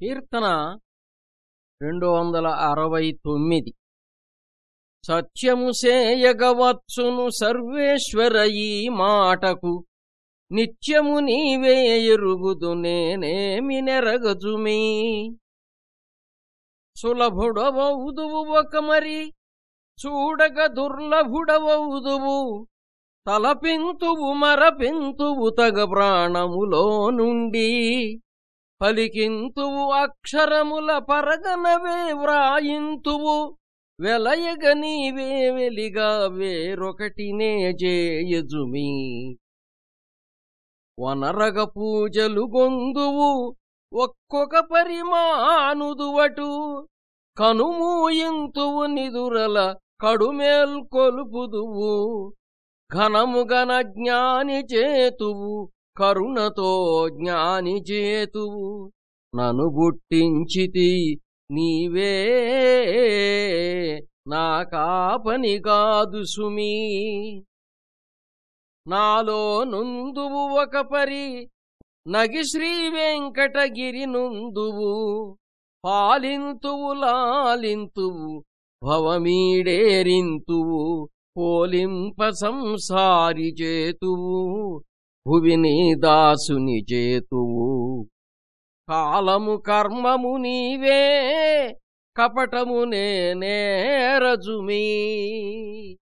కీర్తన రెండు వందల అరవై తొమ్మిది. సత్యము సేయగవత్సును సర్వేశ్వర ఈ మాటకు నిత్యము నీవే ఎరుగుదు నేనేమి నెరగజుమీ. సులభుడవౌదువు ఒక మరి చూడగ దుర్లభుడవౌదువు తలపింతువు మరపింతువు తగ ప్రాణములో నుండి. పలికింతువు అక్షరముల పరగనవే వ్రాయింతువు. వెలయగ నీవే వెలిగా వేరొకటినే చేయజుమి వనరగ పూజలు గొందువు ఒక్కొక్క పరిమానుదువటు కనుమూయింతువు నిదురల కడుమేల్కొలుపుదువు ఘనముగన జ్ఞాని చేతువు కరుణతో జ్ఞాని చేతువు నను బుట్టించితి నీవే. నా కాపని కాదు సుమీ. నాలో నుందువు ఒక పరి నగి శ్రీ వెంకటగిరి నుందువు. పాలింతువు లాలింతువు. భవమీడేరింతువు. పోలింప సంసారి చేతువు. భువిని దాసుని చేతువు కాలము కర్మము నీవే కపటము నేనేరజుమీ